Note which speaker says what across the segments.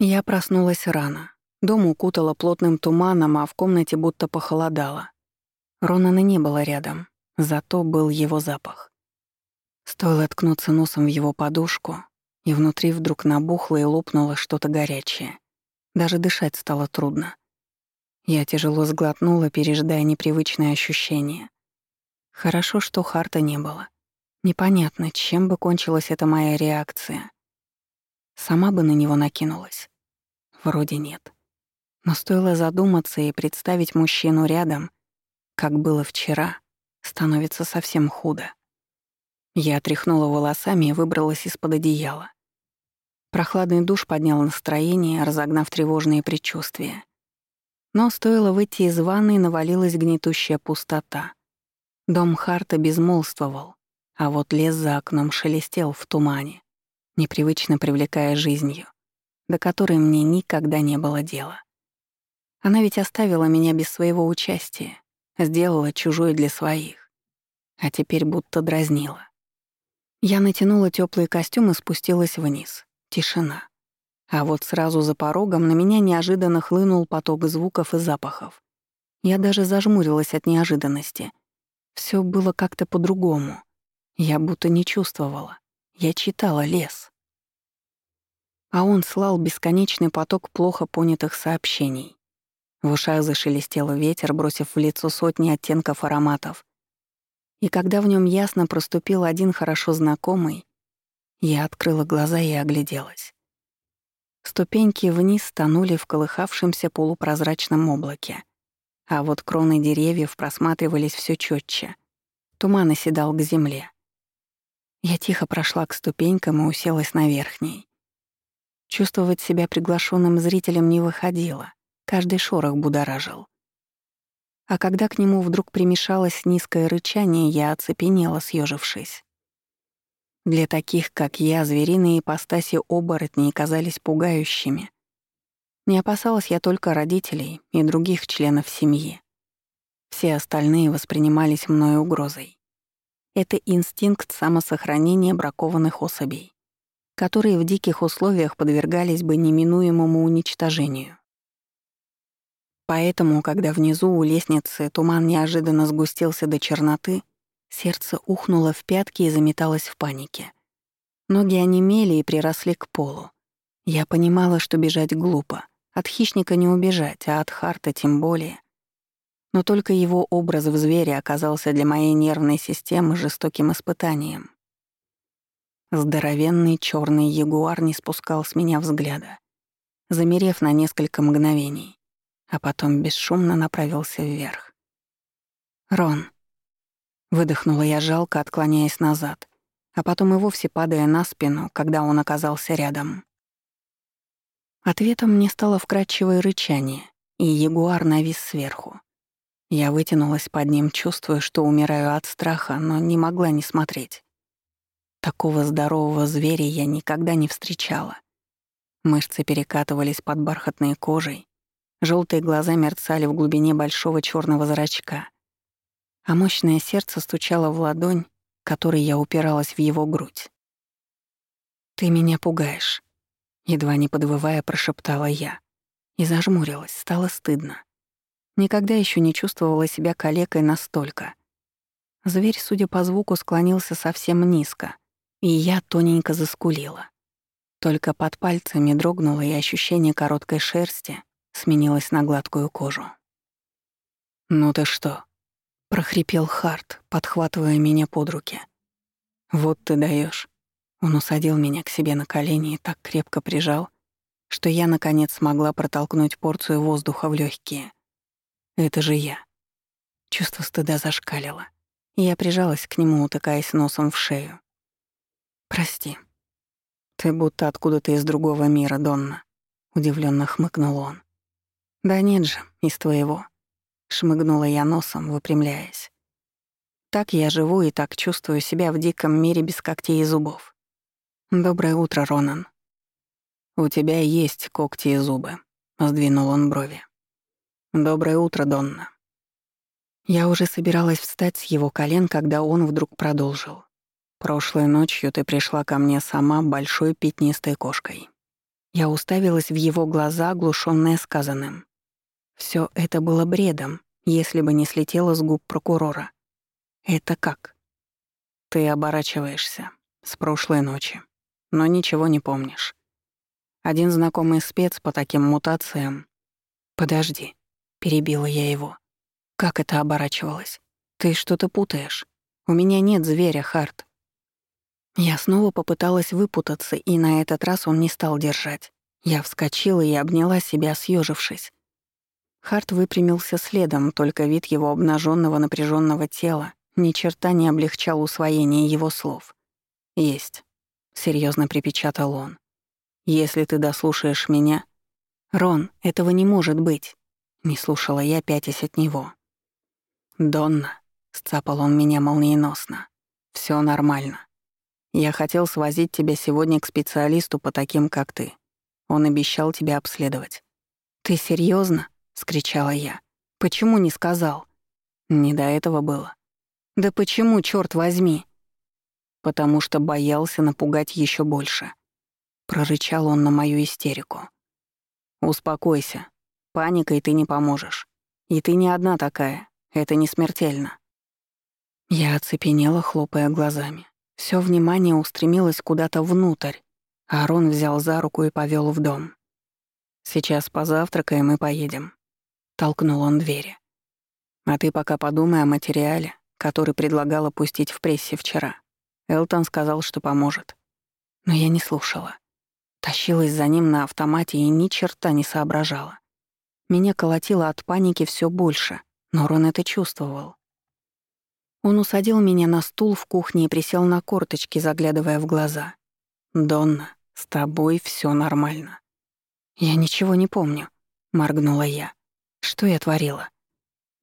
Speaker 1: Я проснулась рано. Дом укутало плотным туманом, а в комнате будто похолодало. Ронана не было рядом, зато был его запах. Стоило ткнуться носом в его подушку, и внутри вдруг набухло и лопнуло что-то горячее. Даже дышать стало трудно. Я тяжело сглотнула, пережидая непривычные ощущения. Хорошо, что Харта не было. Непонятно, чем бы кончилась эта моя реакция. Сама бы на него накинулась. Вроде нет. Но стоило задуматься и представить мужчину рядом, как было вчера, становится совсем худо. Я отряхнула волосами и выбралась из-под одеяла. Прохладный душ поднял настроение, разогнав тревожные предчувствия. Но стоило выйти из ванной, навалилась гнетущая пустота. Дом Харта безмолвствовал, а вот лес за окном шелестел в тумане, непривычно привлекая жизнью, до которой мне никогда не было дела. Она ведь оставила меня без своего участия, сделала чужой для своих, а теперь будто дразнила. Я натянула теплый костюм и спустилась вниз. Тишина. А вот сразу за порогом на меня неожиданно хлынул поток звуков и запахов. Я даже зажмурилась от неожиданности. Все было как-то по-другому. Я будто не чувствовала. Я читала лес. А он слал бесконечный поток плохо понятых сообщений. В ушах зашелестел ветер, бросив в лицо сотни оттенков ароматов. И когда в нем ясно проступил один хорошо знакомый, я открыла глаза и огляделась. Ступеньки вниз тонули в колыхавшемся полупрозрачном облаке, а вот кроны деревьев просматривались все четче. Туман оседал к земле. Я тихо прошла к ступенькам и уселась на верхней. Чувствовать себя приглашенным зрителем не выходило, каждый шорох будоражил. А когда к нему вдруг примешалось низкое рычание, я оцепенела, съежившись. Для таких, как я, звериные ипостаси оборотней казались пугающими. Не опасалась я только родителей и других членов семьи. Все остальные воспринимались мной угрозой. Это инстинкт самосохранения бракованных особей, которые в диких условиях подвергались бы неминуемому уничтожению. Поэтому, когда внизу у лестницы туман неожиданно сгустился до черноты, Сердце ухнуло в пятки и заметалось в панике. Ноги онемели и приросли к полу. Я понимала, что бежать глупо. От хищника не убежать, а от Харта тем более. Но только его образ в звере оказался для моей нервной системы жестоким испытанием. Здоровенный черный ягуар не спускал с меня взгляда, замерев на несколько мгновений, а потом бесшумно направился вверх. «Рон», Выдохнула я жалко, отклоняясь назад, а потом и вовсе падая на спину, когда он оказался рядом. Ответом мне стало вкрадчивое рычание, и ягуар навис сверху. Я вытянулась под ним, чувствуя, что умираю от страха, но не могла не смотреть. Такого здорового зверя я никогда не встречала. Мышцы перекатывались под бархатной кожей, желтые глаза мерцали в глубине большого черного зрачка — а мощное сердце стучало в ладонь, которой я упиралась в его грудь. «Ты меня пугаешь», — едва не подвывая, прошептала я. И зажмурилась, стало стыдно. Никогда еще не чувствовала себя калекой настолько. Зверь, судя по звуку, склонился совсем низко, и я тоненько заскулила. Только под пальцами дрогнуло, и ощущение короткой шерсти сменилось на гладкую кожу. «Ну ты что?» — прохрипел Харт, подхватывая меня под руки. «Вот ты даешь. Он усадил меня к себе на колени и так крепко прижал, что я, наконец, смогла протолкнуть порцию воздуха в легкие. Это же я. Чувство стыда зашкалило, я прижалась к нему, утыкаясь носом в шею. «Прости. Ты будто откуда-то из другого мира, Донна», — удивленно хмыкнул он. «Да нет же, из твоего». Шмыгнула я носом, выпрямляясь. Так я живу и так чувствую себя в диком мире без когтей и зубов. Доброе утро, Ронан. У тебя есть когти и зубы, сдвинул он брови. Доброе утро, Донна. Я уже собиралась встать с его колен, когда он вдруг продолжил. Прошлой ночью ты пришла ко мне сама большой пятнистой кошкой. Я уставилась в его глаза, оглушённая сказанным. Всё это было бредом, если бы не слетело с губ прокурора. Это как? Ты оборачиваешься с прошлой ночи, но ничего не помнишь. Один знакомый спец по таким мутациям... Подожди, перебила я его. Как это оборачивалось? Ты что-то путаешь. У меня нет зверя, Харт. Я снова попыталась выпутаться, и на этот раз он не стал держать. Я вскочила и обняла себя, съежившись. Харт выпрямился следом, только вид его обнаженного напряженного тела ни черта не облегчал усвоение его слов. «Есть», — серьезно припечатал он. «Если ты дослушаешь меня...» «Рон, этого не может быть», — не слушала я, пятясь от него. «Донна», — сцапал он меня молниеносно. Все нормально. Я хотел свозить тебя сегодня к специалисту по таким, как ты. Он обещал тебя обследовать». «Ты серьезно? скричала я. «Почему не сказал?» «Не до этого было». «Да почему, черт возьми?» «Потому что боялся напугать еще больше». Прорычал он на мою истерику. «Успокойся. Паникой ты не поможешь. И ты не одна такая. Это не смертельно». Я оцепенела, хлопая глазами. Все внимание устремилось куда-то внутрь. Арон взял за руку и повел в дом. «Сейчас позавтракаем и поедем», — толкнул он двери. «А ты пока подумай о материале, который предлагал опустить в прессе вчера. Элтон сказал, что поможет. Но я не слушала. Тащилась за ним на автомате и ни черта не соображала. Меня колотило от паники все больше, но Рон это чувствовал. Он усадил меня на стул в кухне и присел на корточки, заглядывая в глаза. «Донна, с тобой все нормально». «Я ничего не помню», — моргнула я. «Что я творила?»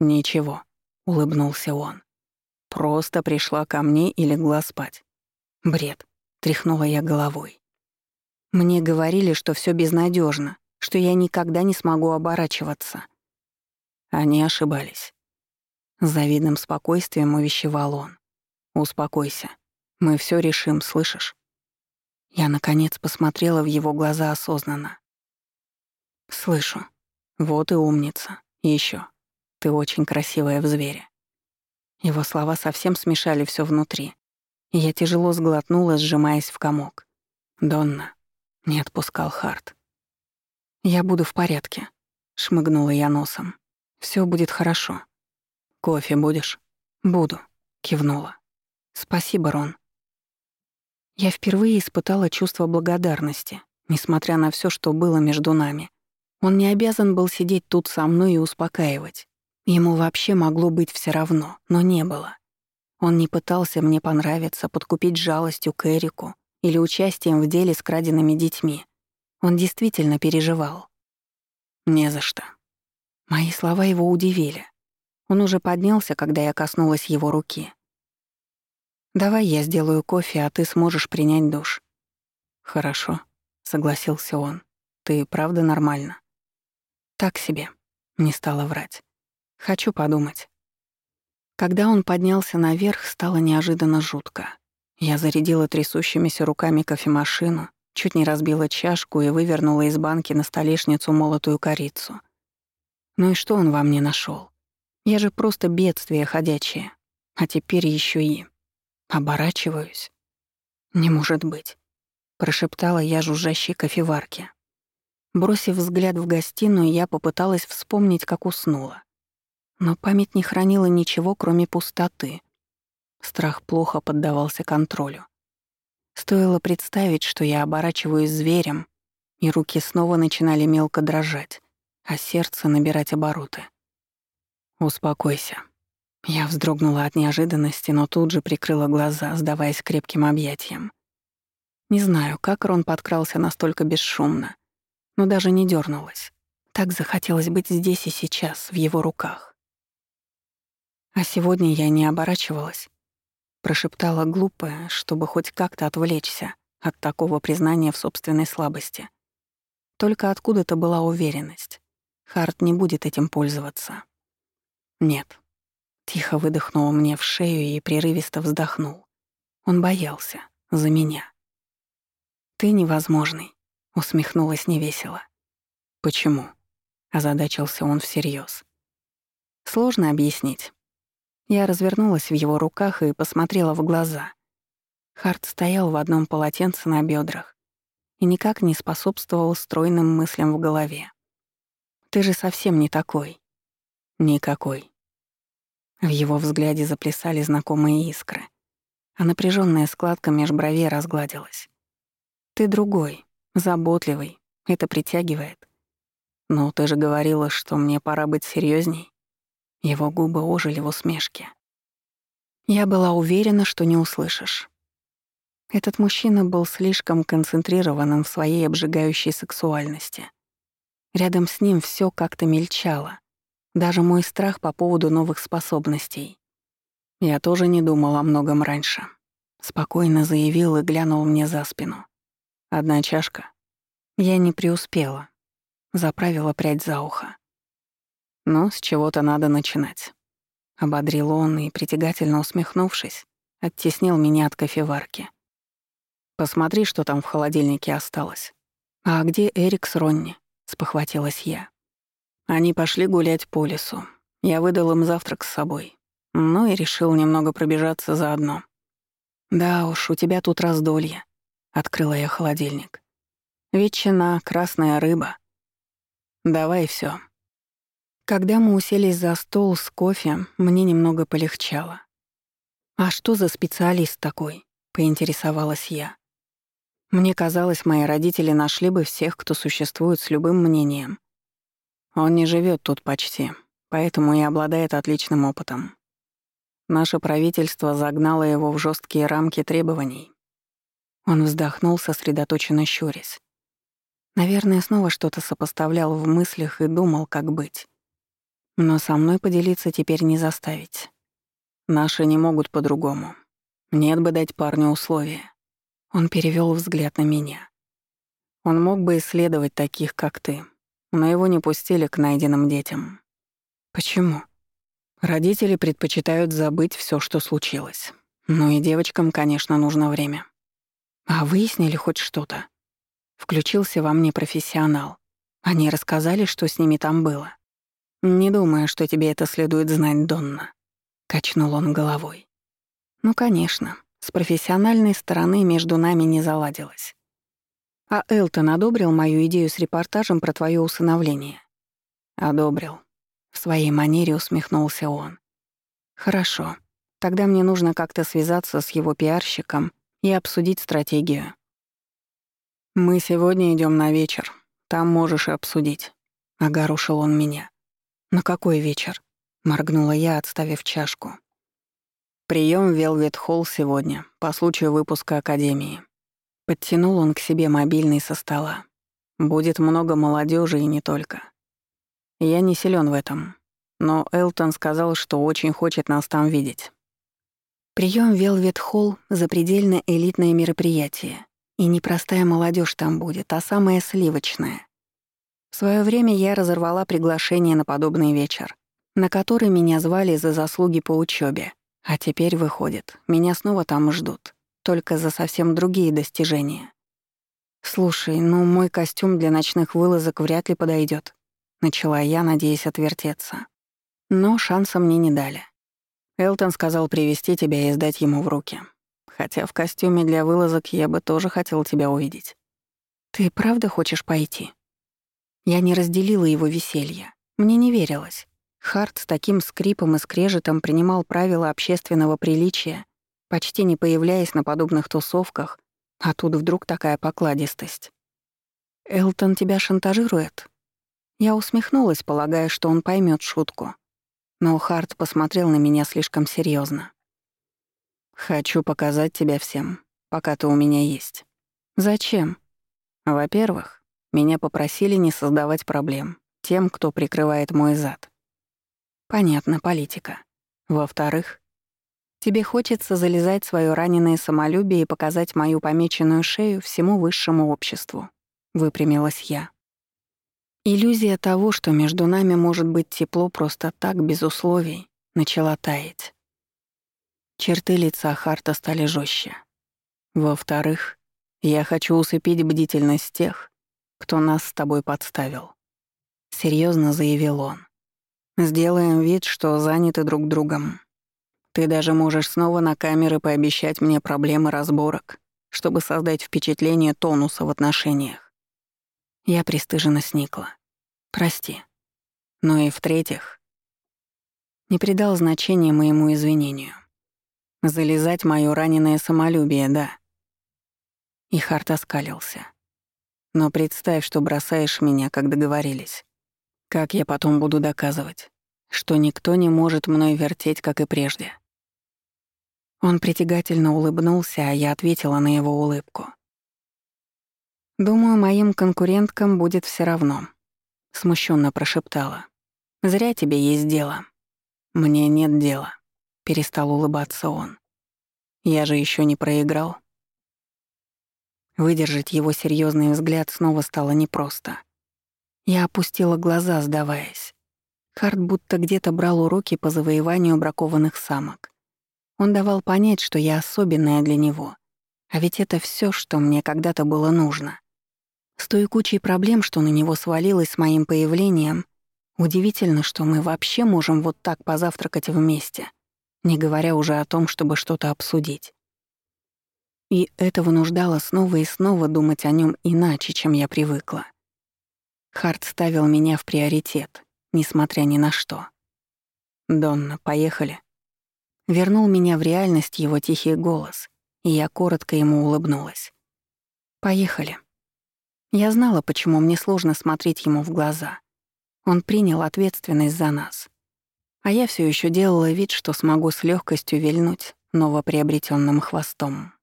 Speaker 1: «Ничего», — улыбнулся он. «Просто пришла ко мне и легла спать». «Бред», — тряхнула я головой. «Мне говорили, что все безнадежно, что я никогда не смогу оборачиваться». Они ошибались. С завидным спокойствием увещевал он. «Успокойся. Мы все решим, слышишь?» Я, наконец, посмотрела в его глаза осознанно. «Слышу. Вот и умница. И ещё. Ты очень красивая в звере». Его слова совсем смешали все внутри. Я тяжело сглотнула, сжимаясь в комок. «Донна». Не отпускал Харт. «Я буду в порядке», — шмыгнула я носом. Все будет хорошо». «Кофе будешь?» «Буду», — кивнула. «Спасибо, Рон». Я впервые испытала чувство благодарности, несмотря на все, что было между нами. Он не обязан был сидеть тут со мной и успокаивать. Ему вообще могло быть все равно, но не было. Он не пытался мне понравиться, подкупить жалостью к Эрику или участием в деле с краденными детьми. Он действительно переживал. «Не за что». Мои слова его удивили. Он уже поднялся, когда я коснулась его руки. «Давай я сделаю кофе, а ты сможешь принять душ». «Хорошо», — согласился он. «Ты правда нормально?» «Так себе», — не стала врать. «Хочу подумать». Когда он поднялся наверх, стало неожиданно жутко. Я зарядила трясущимися руками кофемашину, чуть не разбила чашку и вывернула из банки на столешницу молотую корицу. Ну и что он во мне нашел? Я же просто бедствие ходячее. А теперь еще и... Оборачиваюсь. Не может быть. Прошептала я жужжащей кофеварке. Бросив взгляд в гостиную, я попыталась вспомнить, как уснула. Но память не хранила ничего, кроме пустоты. Страх плохо поддавался контролю. Стоило представить, что я оборачиваюсь зверем, и руки снова начинали мелко дрожать, а сердце набирать обороты. «Успокойся». Я вздрогнула от неожиданности, но тут же прикрыла глаза, сдаваясь крепким объятиям. Не знаю, как Рон подкрался настолько бесшумно, но даже не дернулась. Так захотелось быть здесь и сейчас, в его руках. А сегодня я не оборачивалась. Прошептала глупое, чтобы хоть как-то отвлечься от такого признания в собственной слабости. Только откуда-то была уверенность. Харт не будет этим пользоваться. Нет. Тихо выдохнул мне в шею и прерывисто вздохнул. Он боялся. За меня. «Ты невозможный», — усмехнулась невесело. «Почему?» — озадачился он всерьез. «Сложно объяснить». Я развернулась в его руках и посмотрела в глаза. Харт стоял в одном полотенце на бедрах и никак не способствовал стройным мыслям в голове. «Ты же совсем не такой». «Никакой». В его взгляде заплясали знакомые искры, а напряженная складка меж бровей разгладилась. «Ты другой, заботливый, это притягивает. Но ты же говорила, что мне пора быть серьезней. Его губы ожили в усмешке. Я была уверена, что не услышишь. Этот мужчина был слишком концентрированным в своей обжигающей сексуальности. Рядом с ним все как-то мельчало. Даже мой страх по поводу новых способностей. Я тоже не думал о многом раньше. Спокойно заявил и глянул мне за спину. Одна чашка. Я не преуспела. Заправила прядь за ухо. Но с чего-то надо начинать. Ободрил он и, притягательно усмехнувшись, оттеснил меня от кофеварки. «Посмотри, что там в холодильнике осталось». «А где Эрик с Ронни?» — спохватилась я. Они пошли гулять по лесу. Я выдал им завтрак с собой. Ну и решил немного пробежаться заодно. «Да уж, у тебя тут раздолье», — открыла я холодильник. «Ветчина, красная рыба. Давай все. Когда мы уселись за стол с кофе, мне немного полегчало. «А что за специалист такой?» — поинтересовалась я. Мне казалось, мои родители нашли бы всех, кто существует с любым мнением. Он не живет тут почти, поэтому и обладает отличным опытом. Наше правительство загнало его в жесткие рамки требований. Он вздохнул, сосредоточенно щурясь. Наверное, снова что-то сопоставлял в мыслях и думал, как быть. Но со мной поделиться теперь не заставить. Наши не могут по-другому. Нет бы дать парню условия. Он перевел взгляд на меня. Он мог бы исследовать таких, как ты, но его не пустили к найденным детям. Почему? Родители предпочитают забыть все, что случилось. Ну и девочкам, конечно, нужно время. А выяснили хоть что-то? Включился во мне профессионал. Они рассказали, что с ними там было. Не думаю, что тебе это следует знать, Донна. Качнул он головой. Ну, конечно, с профессиональной стороны между нами не заладилось. А Элтон одобрил мою идею с репортажем про твое усыновление? Одобрил. В своей манере усмехнулся он. Хорошо. Тогда мне нужно как-то связаться с его пиарщиком и обсудить стратегию. Мы сегодня идем на вечер. Там можешь и обсудить. Огорошил он меня. На какой вечер? Моргнула я, отставив чашку. Прием в Велвет Холл сегодня, по случаю выпуска Академии. Подтянул он к себе мобильный со стола. Будет много молодежи и не только. Я не силен в этом, но Элтон сказал, что очень хочет нас там видеть. Прием в Велвет Холл — запредельно элитное мероприятие. И не простая молодежь там будет, а самая сливочная. В свое время я разорвала приглашение на подобный вечер, на который меня звали за заслуги по учебе, а теперь выходит, меня снова там ждут только за совсем другие достижения. «Слушай, ну мой костюм для ночных вылазок вряд ли подойдет, начала я, надеясь отвертеться. Но шанса мне не дали. Элтон сказал привести тебя и сдать ему в руки. Хотя в костюме для вылазок я бы тоже хотел тебя увидеть. Ты правда хочешь пойти? Я не разделила его веселье. Мне не верилось. Харт с таким скрипом и скрежетом принимал правила общественного приличия почти не появляясь на подобных тусовках, а тут вдруг такая покладистость. «Элтон тебя шантажирует?» Я усмехнулась, полагая, что он поймет шутку. Но Харт посмотрел на меня слишком серьезно. «Хочу показать тебя всем, пока ты у меня есть». «Зачем?» «Во-первых, меня попросили не создавать проблем тем, кто прикрывает мой зад». «Понятно, политика. Во-вторых, Тебе хочется залезать свое раненое самолюбие и показать мою помеченную шею всему высшему обществу. Выпрямилась я. Иллюзия того, что между нами может быть тепло просто так, без условий, начала таять. Черты лица Харта стали жестче. Во-вторых, я хочу усыпить бдительность тех, кто нас с тобой подставил. Серьезно заявил он. Сделаем вид, что заняты друг другом. Ты даже можешь снова на камеры пообещать мне проблемы разборок, чтобы создать впечатление тонуса в отношениях. Я пристыженно сникла. Прости. Ну и в-третьих, не придал значения моему извинению. Залезать моё раненое самолюбие, да. И Харт оскалился. Но представь, что бросаешь меня, как договорились. Как я потом буду доказывать, что никто не может мной вертеть, как и прежде. Он притягательно улыбнулся, а я ответила на его улыбку. «Думаю, моим конкуренткам будет все равно», — смущенно прошептала. «Зря тебе есть дело». «Мне нет дела», — перестал улыбаться он. «Я же еще не проиграл». Выдержать его серьезный взгляд снова стало непросто. Я опустила глаза, сдаваясь. Харт будто где-то брал уроки по завоеванию бракованных самок. Он давал понять, что я особенная для него. А ведь это все, что мне когда-то было нужно. С той кучей проблем, что на него свалилось с моим появлением, удивительно, что мы вообще можем вот так позавтракать вместе, не говоря уже о том, чтобы что-то обсудить. И это вынуждало снова и снова думать о нем иначе, чем я привыкла. Харт ставил меня в приоритет, несмотря ни на что. «Донна, поехали». Вернул меня в реальность его тихий голос, и я коротко ему улыбнулась. «Поехали». Я знала, почему мне сложно смотреть ему в глаза. Он принял ответственность за нас. А я все еще делала вид, что смогу с легкостью вильнуть новоприобретенным хвостом.